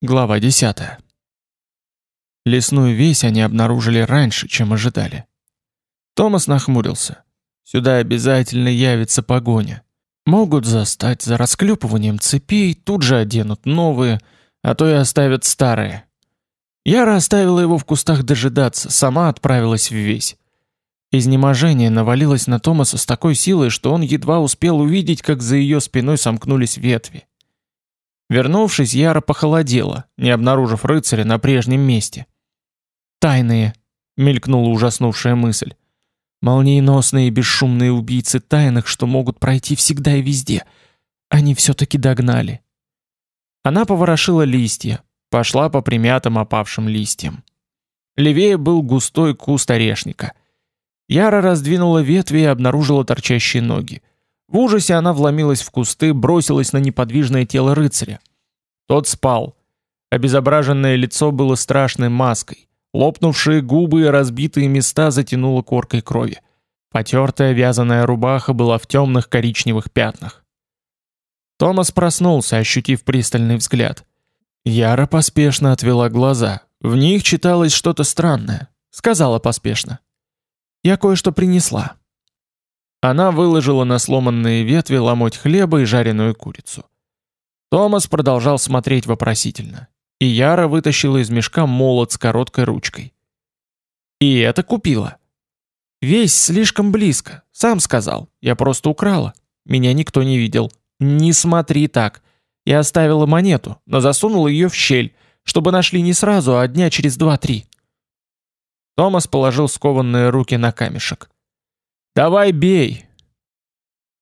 Глава 10. Лесную весь они обнаружили раньше, чем ожидали. Томас нахмурился. Сюда обязательно явится погоня. Могут застать за расклепыванием цепей, тут же оденут новые, а то и оставят старые. Яра оставила его в кустах дожидаться, сама отправилась в весь. Изнеможение навалилось на Томаса с такой силой, что он едва успел увидеть, как за ее спиной сомкнулись ветви. Вернувшись, Яра похолодела, не обнаружив рыцаря на прежнем месте. «Тайные», — мелькнула ужаснувшая мысль. «Молниеносные и бесшумные убийцы тайных, что могут пройти всегда и везде. Они все-таки догнали». Она поворошила листья, пошла по примятым опавшим листьям. Левее был густой куст орешника. Яра раздвинула ветви и обнаружила торчащие ноги. В ужасе она вломилась в кусты, бросилась на неподвижное тело рыцаря. Тот спал. Обезображенное лицо было страшной маской. Лопнувшие губы и разбитые места затянуло коркой крови. Потертая вязаная рубаха была в темных коричневых пятнах. Томас проснулся, ощутив пристальный взгляд. Яра поспешно отвела глаза. В них читалось что-то странное. Сказала поспешно. «Я кое-что принесла». Она выложила на сломанные ветви ломоть хлеба и жареную курицу. Томас продолжал смотреть вопросительно. И Яра вытащила из мешка молот с короткой ручкой. «И это купила?» «Весь слишком близко. Сам сказал. Я просто украла. Меня никто не видел. Не смотри так. Я оставила монету, но засунула ее в щель, чтобы нашли не сразу, а дня через два-три». Томас положил скованные руки на камешек. «Давай бей!»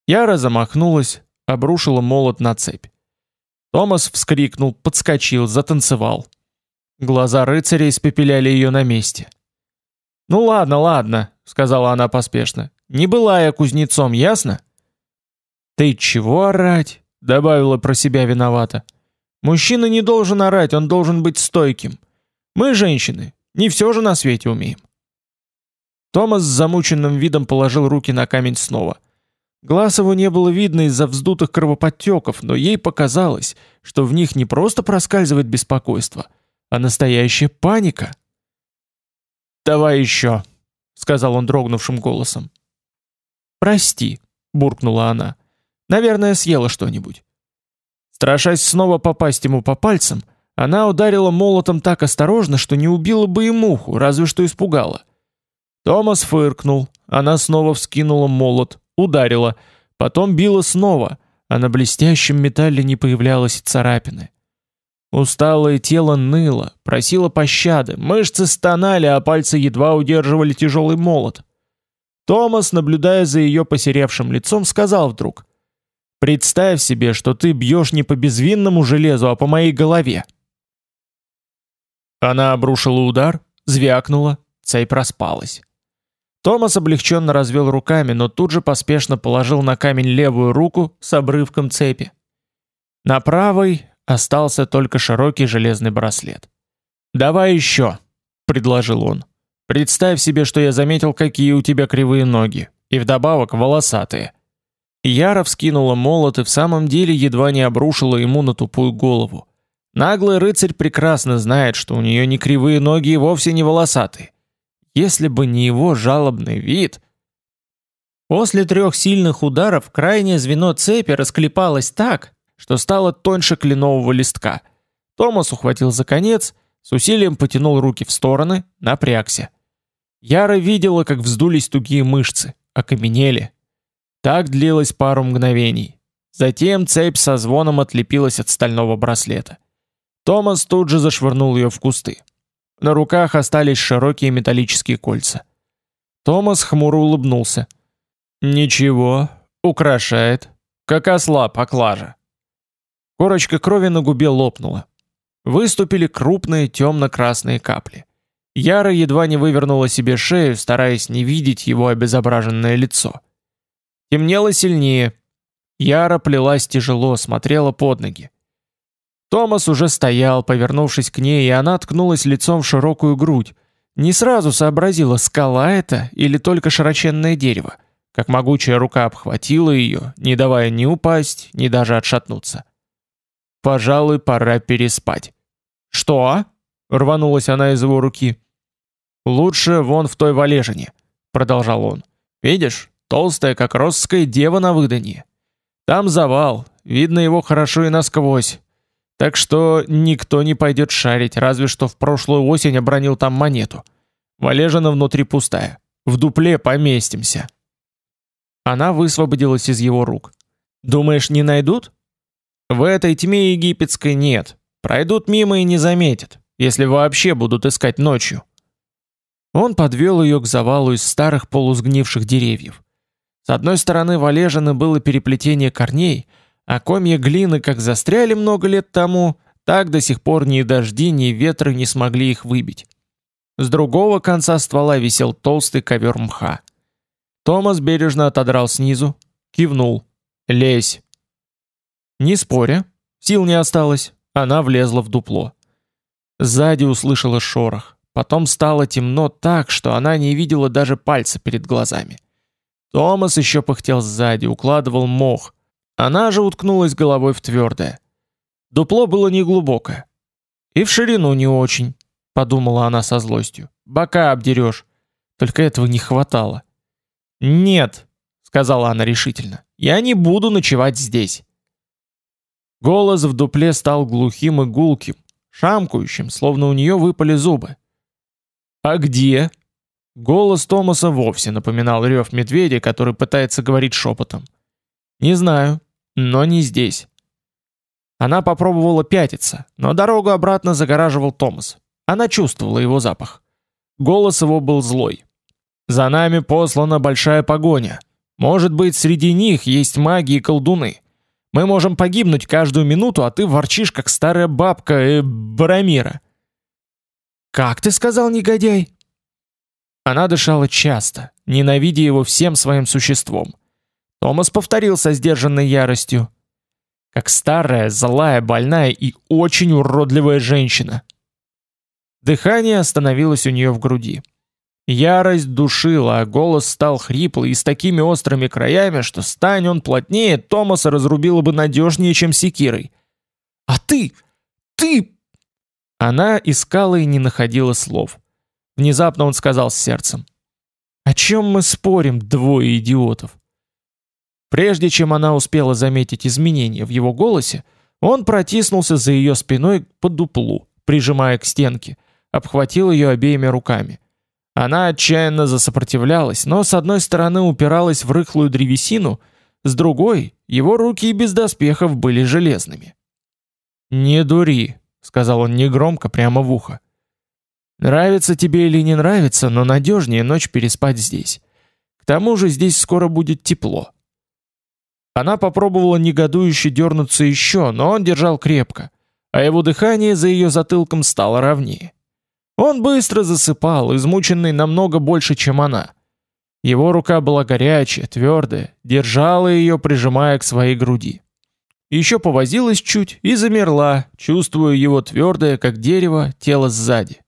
Яра замахнулась, обрушила молот на цепь. Томас вскрикнул, подскочил, затанцевал. Глаза рыцаря испепеляли ее на месте. «Ну ладно, ладно», — сказала она поспешно. «Не была я кузнецом, ясно?» «Ты чего орать?» — добавила про себя виновата. «Мужчина не должен орать, он должен быть стойким. Мы, женщины, не все же на свете умеем». Томас с замученным видом положил руки на камень снова. Глаз его не было видно из-за вздутых кровоподтеков, но ей показалось, что в них не просто проскальзывает беспокойство, а настоящая паника. «Давай еще», — сказал он дрогнувшим голосом. «Прости», — буркнула она. «Наверное, съела что-нибудь». Страшась снова попасть ему по пальцам, она ударила молотом так осторожно, что не убила бы и муху, разве что испугала. Томас фыркнул. Она снова вскинула молот, ударила, потом била снова, а на блестящем металле не появлялось царапины. Усталое тело ныло, просило пощады, мышцы стонали, а пальцы едва удерживали тяжелый молот. Томас, наблюдая за ее посеревшим лицом, сказал вдруг, «Представь себе, что ты бьешь не по безвинному железу, а по моей голове». Она обрушила удар, звякнула, цепь распалась. Томас облегченно развел руками, но тут же поспешно положил на камень левую руку с обрывком цепи. На правой остался только широкий железный браслет. «Давай еще», — предложил он. «Представь себе, что я заметил, какие у тебя кривые ноги, и вдобавок волосатые». Яра вскинула молот и в самом деле едва не обрушила ему на тупую голову. Наглый рыцарь прекрасно знает, что у нее не кривые ноги и вовсе не волосатые. Если бы не его жалобный вид... После трех сильных ударов крайнее звено цепи расклепалось так, что стало тоньше кленового листка. Томас ухватил за конец, с усилием потянул руки в стороны, напрягся. Яра видела, как вздулись тугие мышцы, окаменели. Так длилось пару мгновений. Затем цепь со звоном отлепилась от стального браслета. Томас тут же зашвырнул ее в кусты. На руках остались широкие металлические кольца. Томас хмуро улыбнулся. «Ничего, украшает. Как осла поклажа». Корочка крови на губе лопнула. Выступили крупные темно-красные капли. Яра едва не вывернула себе шею, стараясь не видеть его обезображенное лицо. Темнело сильнее. Яра плелась тяжело, смотрела под ноги. Томас уже стоял, повернувшись к ней, и она ткнулась лицом в широкую грудь. Не сразу сообразила, скала это или только широченное дерево, как могучая рука обхватила ее, не давая ни упасть, ни даже отшатнуться. «Пожалуй, пора переспать», «Что?» — рванулась она из его руки. «Лучше вон в той валежине», — продолжал он. «Видишь, толстая, как росская дева на выданье. Там завал, видно его хорошо и насквозь. Так что никто не пойдет шарить, разве что в прошлую осень обронил там монету. Валежина внутри пустая. В дупле поместимся». Она высвободилась из его рук. «Думаешь, не найдут?» «В этой тьме египетской нет. Пройдут мимо и не заметят, если вообще будут искать ночью». Он подвел ее к завалу из старых полусгнивших деревьев. С одной стороны валежины было переплетение корней, а комья глины как застряли много лет тому, так до сих пор ни дожди, ни ветры не смогли их выбить. С другого конца ствола висел толстый ковер мха. Томас бережно отодрал снизу, кивнул. «Лезь!» Не споря, сил не осталось, она влезла в дупло. Сзади услышала шорох, потом стало темно так, что она не видела даже пальца перед глазами. Томас еще пыхтел сзади, укладывал мох. Она же уткнулась головой в твердое. Дупло было неглубокое. И в ширину не очень, подумала она со злостью. Бока обдерешь. Только этого не хватало. Нет, сказала она решительно. Я не буду ночевать здесь. Голос в дупле стал глухим и гулким, шамкающим, словно у нее выпали зубы. А где? Голос Томаса вовсе напоминал рев медведя, который пытается говорить шепотом. «Не знаю, но не здесь». Она попробовала пятиться, но дорогу обратно загораживал Томас. Она чувствовала его запах. Голос его был злой. «За нами послана большая погоня. Может быть, среди них есть маги и колдуны. Мы можем погибнуть каждую минуту, а ты ворчишь, как старая бабка э, Барамира». «Как ты сказал, негодяй?» Она дышала часто, ненавидя его всем своим существом. Томас повторил со сдержанной яростью. Как старая, злая, больная и очень уродливая женщина. Дыхание остановилось у нее в груди. Ярость душила, а голос стал хриплый и с такими острыми краями, что стань он плотнее, Томаса разрубило бы надежнее, чем секирой. «А ты! Ты!» Она искала и не находила слов. Внезапно он сказал с сердцем. «О чем мы спорим, двое идиотов?» Прежде чем она успела заметить изменения в его голосе, он протиснулся за ее спиной под дуплу, прижимая к стенке, обхватил ее обеими руками. Она отчаянно засопротивлялась, но с одной стороны упиралась в рыхлую древесину, с другой его руки и без доспехов были железными. «Не дури», — сказал он негромко прямо в ухо. Нравится тебе или не нравится, но надежнее ночь переспать здесь. К тому же здесь скоро будет тепло. Она попробовала негодующе дернуться еще, но он держал крепко, а его дыхание за ее затылком стало ровнее. Он быстро засыпал, измученный намного больше, чем она. Его рука была горячая, твердая, держала ее, прижимая к своей груди. Еще повозилась чуть и замерла, чувствуя его твердое, как дерево, тело сзади.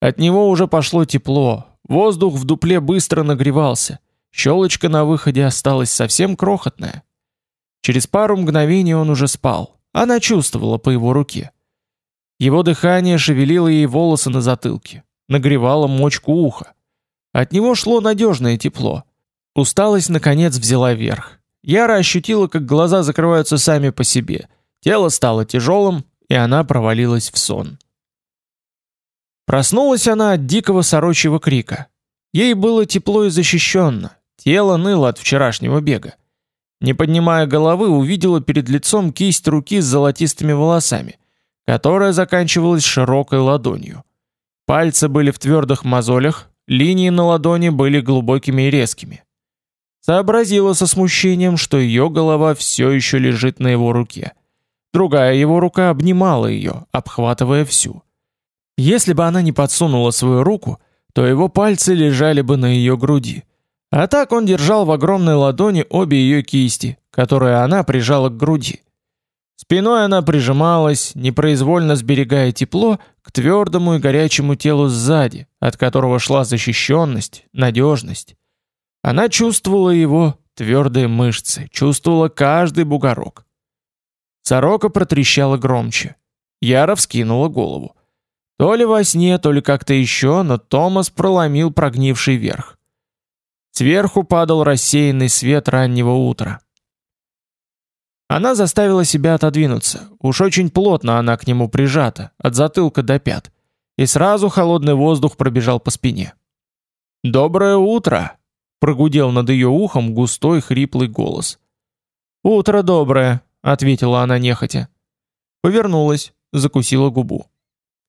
От него уже пошло тепло, воздух в дупле быстро нагревался, щелочка на выходе осталась совсем крохотная. Через пару мгновений он уже спал, она чувствовала по его руке. Его дыхание шевелило ей волосы на затылке, нагревало мочку уха. От него шло надежное тепло. Усталость, наконец, взяла верх. Яра ощутила, как глаза закрываются сами по себе. Тело стало тяжелым, и она провалилась в сон. Проснулась она от дикого сорочьего крика. Ей было тепло и защищенно, тело ныло от вчерашнего бега. Не поднимая головы, увидела перед лицом кисть руки с золотистыми волосами, которая заканчивалась широкой ладонью. Пальцы были в твердых мозолях, линии на ладони были глубокими и резкими. Сообразила со смущением, что ее голова все еще лежит на его руке. Другая его рука обнимала ее, обхватывая всю. Если бы она не подсунула свою руку, то его пальцы лежали бы на ее груди. А так он держал в огромной ладони обе ее кисти, которые она прижала к груди. Спиной она прижималась, непроизвольно сберегая тепло, к твердому и горячему телу сзади, от которого шла защищенность, надежность. Она чувствовала его твердые мышцы, чувствовала каждый бугорок. Сорока протрещала громче. Яра вскинула голову. То ли во сне, то ли как-то еще, но Томас проломил прогнивший верх. Сверху падал рассеянный свет раннего утра. Она заставила себя отодвинуться. Уж очень плотно она к нему прижата, от затылка до пят. И сразу холодный воздух пробежал по спине. «Доброе утро!» — прогудел над ее ухом густой хриплый голос. «Утро доброе!» — ответила она нехотя. Повернулась, закусила губу.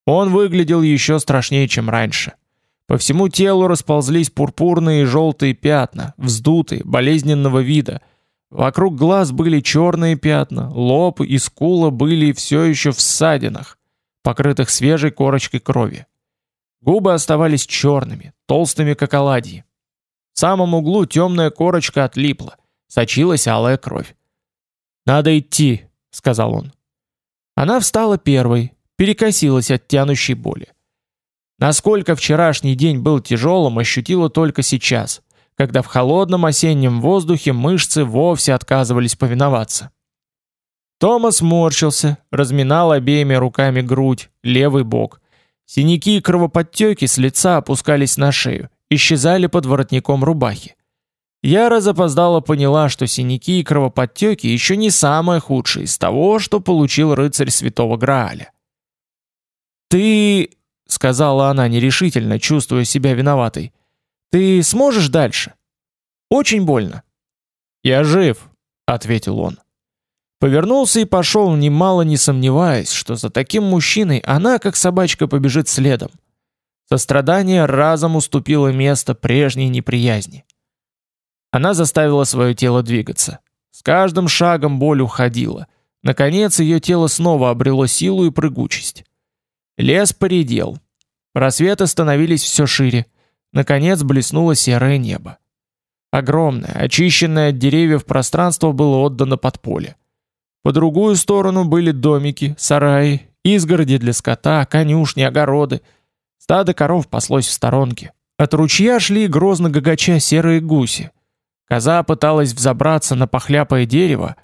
Он выглядел еще страшнее, чем раньше. По всему телу расползлись пурпурные и желтые пятна, вздутые, болезненного вида. Вокруг глаз были черные пятна, лоб и скула были все еще в ссадинах, покрытых свежей корочкой крови. Губы оставались черными, толстыми как оладьи. В самом углу темная корочка отлипла, сочилась алая кровь. «Надо идти», — сказал он. Она встала первой, перекосилась от тянущей боли. Насколько вчерашний день был тяжелым, ощутила только сейчас, когда в холодном осеннем воздухе мышцы вовсе отказывались повиноваться. Томас морщился, разминал обеими руками грудь, левый бок. Синяки и кровоподтеки с лица опускались на шею, исчезали под воротником рубахи. Яра запоздала поняла, что синяки и кровоподтеки еще не самое худшее из того, что получил рыцарь Святого Грааля. «Ты...» — сказала она нерешительно, чувствуя себя виноватой. «Ты сможешь дальше?» «Очень больно». «Я жив», — ответил он. Повернулся и пошел, немало не сомневаясь, что за таким мужчиной она, как собачка, побежит следом. Сострадание разом уступило место прежней неприязни. Она заставила свое тело двигаться. С каждым шагом боль уходила. Наконец ее тело снова обрело силу и прыгучесть. Лес поредел. Просветы становились все шире. Наконец блеснуло серое небо. Огромное, очищенное от деревьев пространство было отдано под поле. По другую сторону были домики, сараи, изгороди для скота, конюшни, огороды. Стадо коров паслось в сторонке. От ручья шли грозно гагача серые гуси. Коза пыталась взобраться на похляпое дерево,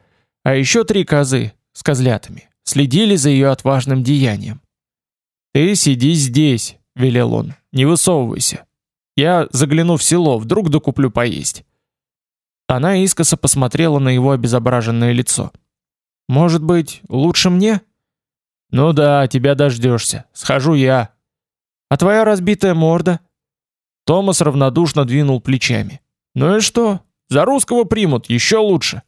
а еще три козы с козлятами следили за ее отважным деянием. «Ты сиди здесь», — велел он, — «не высовывайся. Я загляну в село, вдруг докуплю поесть». Она искоса посмотрела на его обезображенное лицо. «Может быть, лучше мне?» «Ну да, тебя дождешься. Схожу я». «А твоя разбитая морда?» Томас равнодушно двинул плечами. «Ну и что? За русского примут, еще лучше».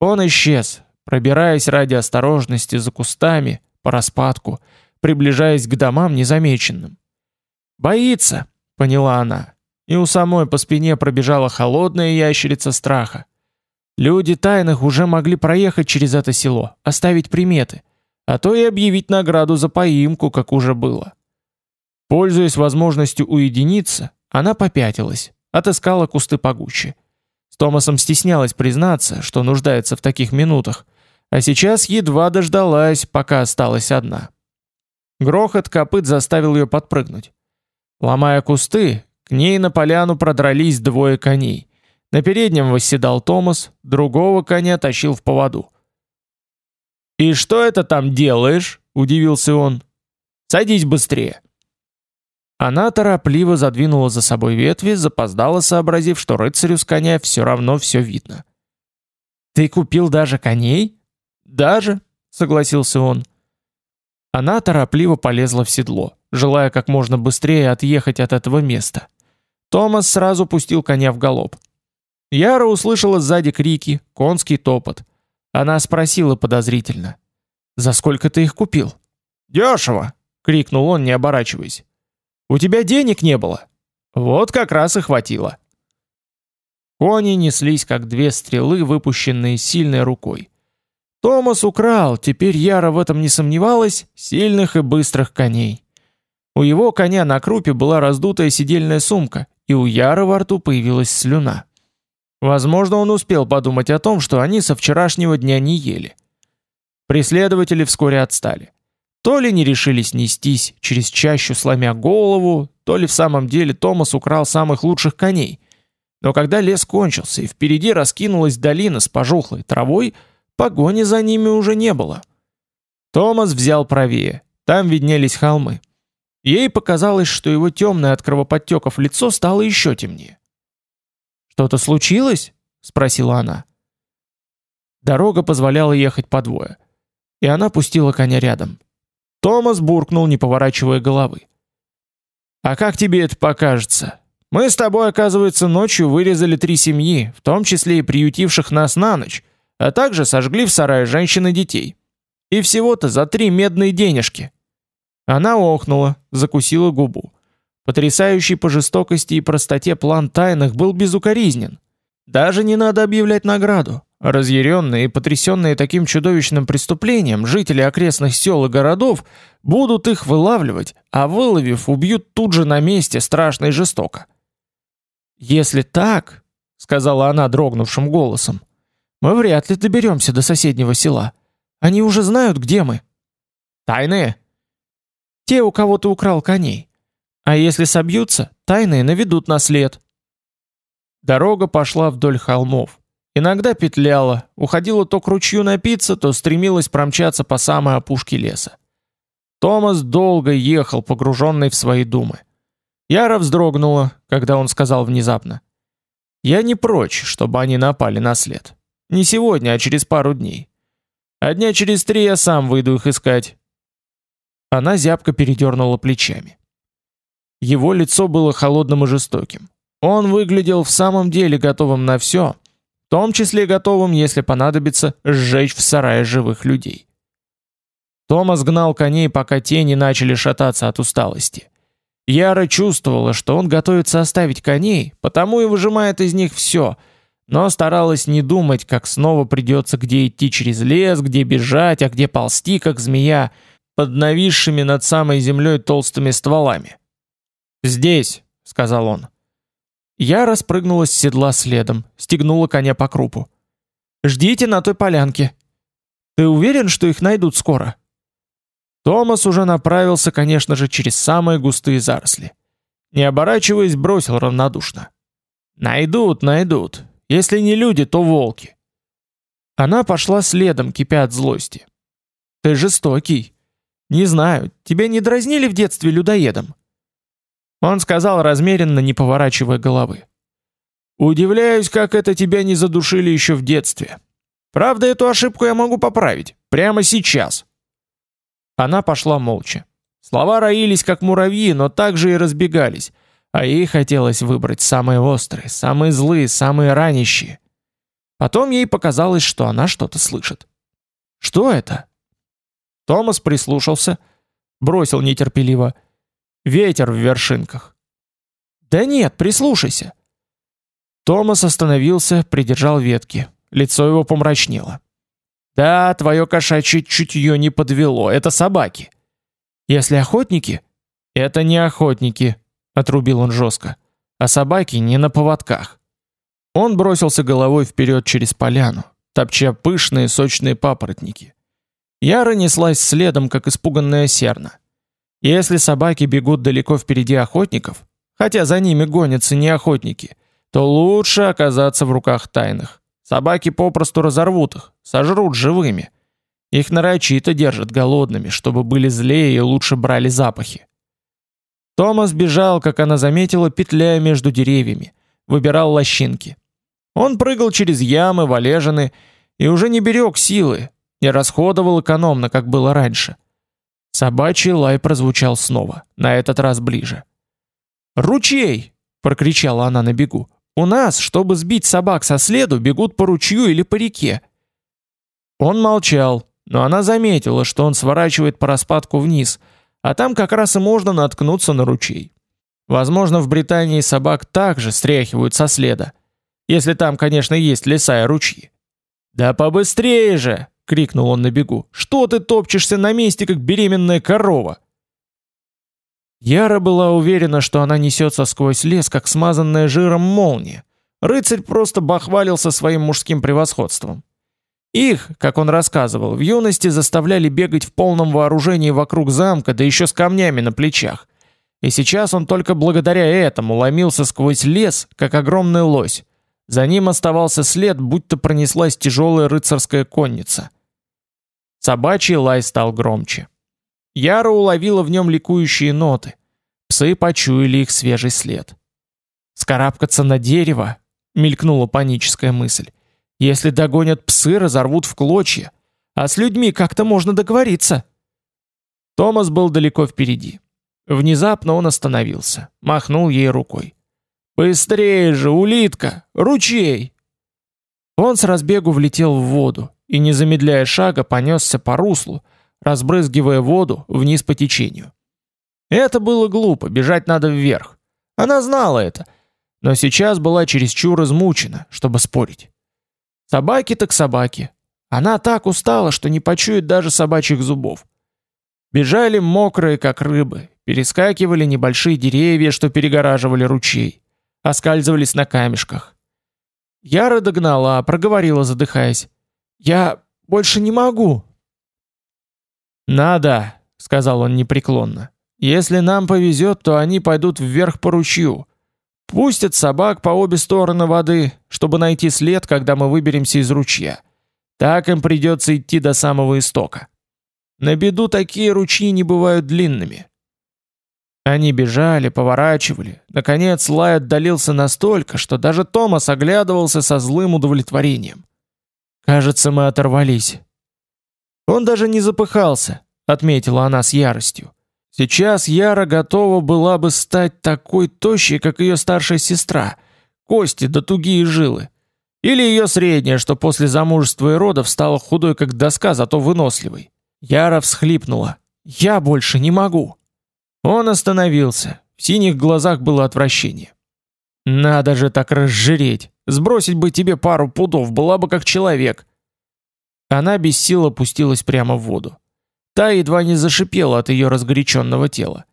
Он исчез, пробираясь ради осторожности за кустами, по распадку, приближаясь к домам незамеченным. «Боится», — поняла она, и у самой по спине пробежала холодная ящерица страха. Люди тайных уже могли проехать через это село, оставить приметы, а то и объявить награду за поимку, как уже было. Пользуясь возможностью уединиться, она попятилась, отыскала кусты погуще. С Томасом стеснялась признаться, что нуждается в таких минутах, а сейчас едва дождалась, пока осталась одна. Грохот копыт заставил ее подпрыгнуть. Ломая кусты, к ней на поляну продрались двое коней. На переднем восседал Томас, другого коня тащил в поводу. «И что это там делаешь?» – удивился он. «Садись быстрее!» Она торопливо задвинула за собой ветви, запоздала, сообразив, что рыцарю с коня все равно все видно. «Ты купил даже коней?» «Даже», — согласился он. Она торопливо полезла в седло, желая как можно быстрее отъехать от этого места. Томас сразу пустил коня в галоп. Яра услышала сзади крики, конский топот. Она спросила подозрительно. «За сколько ты их купил?» «Дешево!» — крикнул он, не оборачиваясь. «У тебя денег не было?» «Вот как раз и хватило». Кони неслись, как две стрелы, выпущенные сильной рукой. Томас украл, теперь Яра в этом не сомневалась, сильных и быстрых коней. У его коня на крупе была раздутая сидельная сумка, и у Яры во рту появилась слюна. Возможно, он успел подумать о том, что они со вчерашнего дня не ели. Преследователи вскоре отстали. То ли не решились нестись через чащу сломя голову, то ли в самом деле Томас украл самых лучших коней. Но когда лес кончился и впереди раскинулась долина с пожухлой травой, Погони за ними уже не было. Томас взял правее. Там виднелись холмы. Ей показалось, что его темное от кровоподтеков лицо стало еще темнее. «Что-то случилось?» — спросила она. Дорога позволяла ехать по двое. И она пустила коня рядом. Томас буркнул, не поворачивая головы. «А как тебе это покажется? Мы с тобой, оказывается, ночью вырезали три семьи, в том числе и приютивших нас на ночь, а также сожгли в сарае женщин и детей. И всего-то за три медные денежки». Она охнула, закусила губу. Потрясающий по жестокости и простоте план тайных был безукоризнен. Даже не надо объявлять награду. Разъяренные и потрясенные таким чудовищным преступлением, жители окрестных сел и городов будут их вылавливать, а выловив, убьют тут же на месте страшно и жестоко. «Если так», — сказала она дрогнувшим голосом, — «мы вряд ли доберемся до соседнего села. Они уже знают, где мы». «Тайные?» «Те, у кого ты украл коней. А если собьются, тайные наведут на след». Дорога пошла вдоль холмов. Иногда петляла, уходила то к ручью напиться, то стремилась промчаться по самой опушке леса. Томас долго ехал, погруженный в свои думы. Яра вздрогнула, когда он сказал внезапно. «Я не прочь, чтобы они напали на след. Не сегодня, а через пару дней. А дня через три я сам выйду их искать». Она зябко передернула плечами. Его лицо было холодным и жестоким. Он выглядел в самом деле готовым на все, в том числе готовым, если понадобится, сжечь в сарае живых людей. Томас гнал коней, пока те не начали шататься от усталости. Яра чувствовала, что он готовится оставить коней, потому и выжимает из них все, но старалась не думать, как снова придется где идти через лес, где бежать, а где ползти, как змея, под нависшими над самой землей толстыми стволами. «Здесь», — сказал он. Я распрыгнула с седла следом, стегнула коня по крупу. «Ждите на той полянке». «Ты уверен, что их найдут скоро?» Томас уже направился, конечно же, через самые густые заросли. Не оборачиваясь, бросил равнодушно. «Найдут, найдут. Если не люди, то волки». Она пошла следом, кипя от злости. «Ты жестокий. Не знаю, тебя не дразнили в детстве людоедом?» Он сказал размеренно, не поворачивая головы. «Удивляюсь, как это тебя не задушили еще в детстве. Правда, эту ошибку я могу поправить. Прямо сейчас». Она пошла молча. Слова роились, как муравьи, но также и разбегались, а ей хотелось выбрать самые острые, самые злые, самые ранящие. Потом ей показалось, что она что-то слышит. «Что это?» Томас прислушался, бросил нетерпеливо – Ветер в вершинках. Да нет, прислушайся. Томас остановился, придержал ветки. Лицо его помрачнело. Да, твое кошачье чутье не подвело, это собаки. Если охотники, это не охотники, отрубил он жестко. А собаки не на поводках. Он бросился головой вперед через поляну, топча пышные сочные папоротники. Яра неслась следом, как испуганная серна. Если собаки бегут далеко впереди охотников, хотя за ними гонятся не охотники, то лучше оказаться в руках тайных. Собаки попросту разорвут их, сожрут живыми. Их нарочито держат голодными, чтобы были злее и лучше брали запахи. Томас бежал, как она заметила, петляя между деревьями, выбирал лощинки. Он прыгал через ямы, валежины и уже не берег силы, не расходовал экономно, как было раньше. Собачий лай прозвучал снова, на этот раз ближе. «Ручей!» — прокричала она на бегу. «У нас, чтобы сбить собак со следу, бегут по ручью или по реке». Он молчал, но она заметила, что он сворачивает по распадку вниз, а там как раз и можно наткнуться на ручей. Возможно, в Британии собак также стряхивают со следа, если там, конечно, есть леса и ручьи. «Да побыстрее же!» крикнул он на бегу. Что ты топчешься на месте, как беременная корова? Яра была уверена, что она несется сквозь лес, как смазанная жиром молния. Рыцарь просто бахвалился своим мужским превосходством. Их, как он рассказывал, в юности заставляли бегать в полном вооружении вокруг замка, да еще с камнями на плечах. И сейчас он только благодаря этому ломился сквозь лес, как огромный лось. За ним оставался след, будто пронеслась тяжелая рыцарская конница. Собачий лай стал громче. Яра уловила в нем ликующие ноты. Псы почуяли их свежий след. «Скарабкаться на дерево?» — мелькнула паническая мысль. «Если догонят псы, разорвут в клочья. А с людьми как-то можно договориться». Томас был далеко впереди. Внезапно он остановился, махнул ей рукой. «Быстрее же, улитка! Ручей!» Он с разбегу влетел в воду и, не замедляя шага, понесся по руслу, разбрызгивая воду вниз по течению. Это было глупо, бежать надо вверх. Она знала это, но сейчас была чересчур измучена, чтобы спорить. Собаки так собаки. Она так устала, что не почует даже собачьих зубов. Бежали мокрые, как рыбы, перескакивали небольшие деревья, что перегораживали ручей, оскальзывались на камешках. Яра догнала, проговорила, задыхаясь. «Я больше не могу». «Надо», — сказал он непреклонно. «Если нам повезет, то они пойдут вверх по ручью. Пустят собак по обе стороны воды, чтобы найти след, когда мы выберемся из ручья. Так им придется идти до самого истока. На беду такие ручьи не бывают длинными». Они бежали, поворачивали. Наконец лай отдалился настолько, что даже Томас оглядывался со злым удовлетворением. Кажется, мы оторвались. Он даже не запыхался, отметила она с яростью. Сейчас Яра готова была бы стать такой тощей, как ее старшая сестра. Кости да тугие жилы. Или ее средняя, что после замужества и родов стала худой, как доска, зато выносливой. Яра всхлипнула. «Я больше не могу». Он остановился. В синих глазах было отвращение. «Надо же так разжиреть. Сбросить бы тебе пару пудов, была бы как человек. Она без сил опустилась прямо в воду. Та едва не зашипела от ее разгоряченного тела.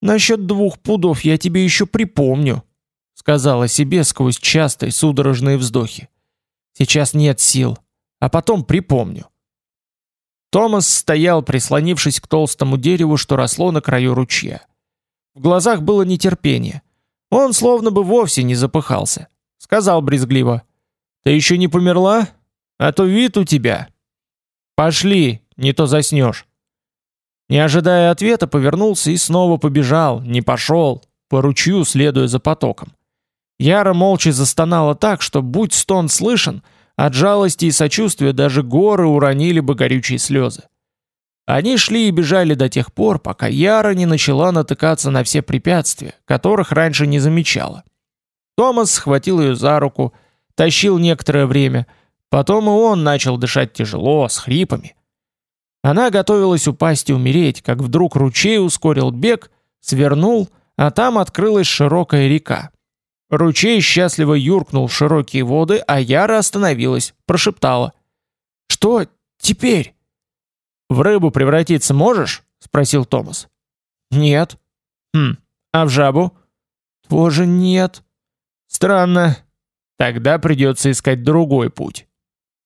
«Насчет двух пудов я тебе еще припомню», — сказала себе сквозь частые судорожные вздохи. «Сейчас нет сил, а потом припомню». Томас стоял, прислонившись к толстому дереву, что росло на краю ручья. В глазах было нетерпение. Он словно бы вовсе не запыхался. Сказал брезгливо. «Ты еще не померла? А то вид у тебя». «Пошли, не то заснешь». Не ожидая ответа, повернулся и снова побежал, не пошел, по ручью следуя за потоком. Яра молча застонала так, что, будь стон слышен, от жалости и сочувствия даже горы уронили бы горючие слезы. Они шли и бежали до тех пор, пока Яра не начала натыкаться на все препятствия, которых раньше не замечала. Томас схватил ее за руку, тащил некоторое время, потом и он начал дышать тяжело, с хрипами. Она готовилась упасть и умереть, как вдруг ручей ускорил бег, свернул, а там открылась широкая река. Ручей счастливо юркнул в широкие воды, а Яра остановилась, прошептала. «Что теперь?» «В рыбу превратиться можешь?» — спросил Томас. «Нет». «Хм, а в жабу?» «Тоже нет». Странно. Тогда придется искать другой путь.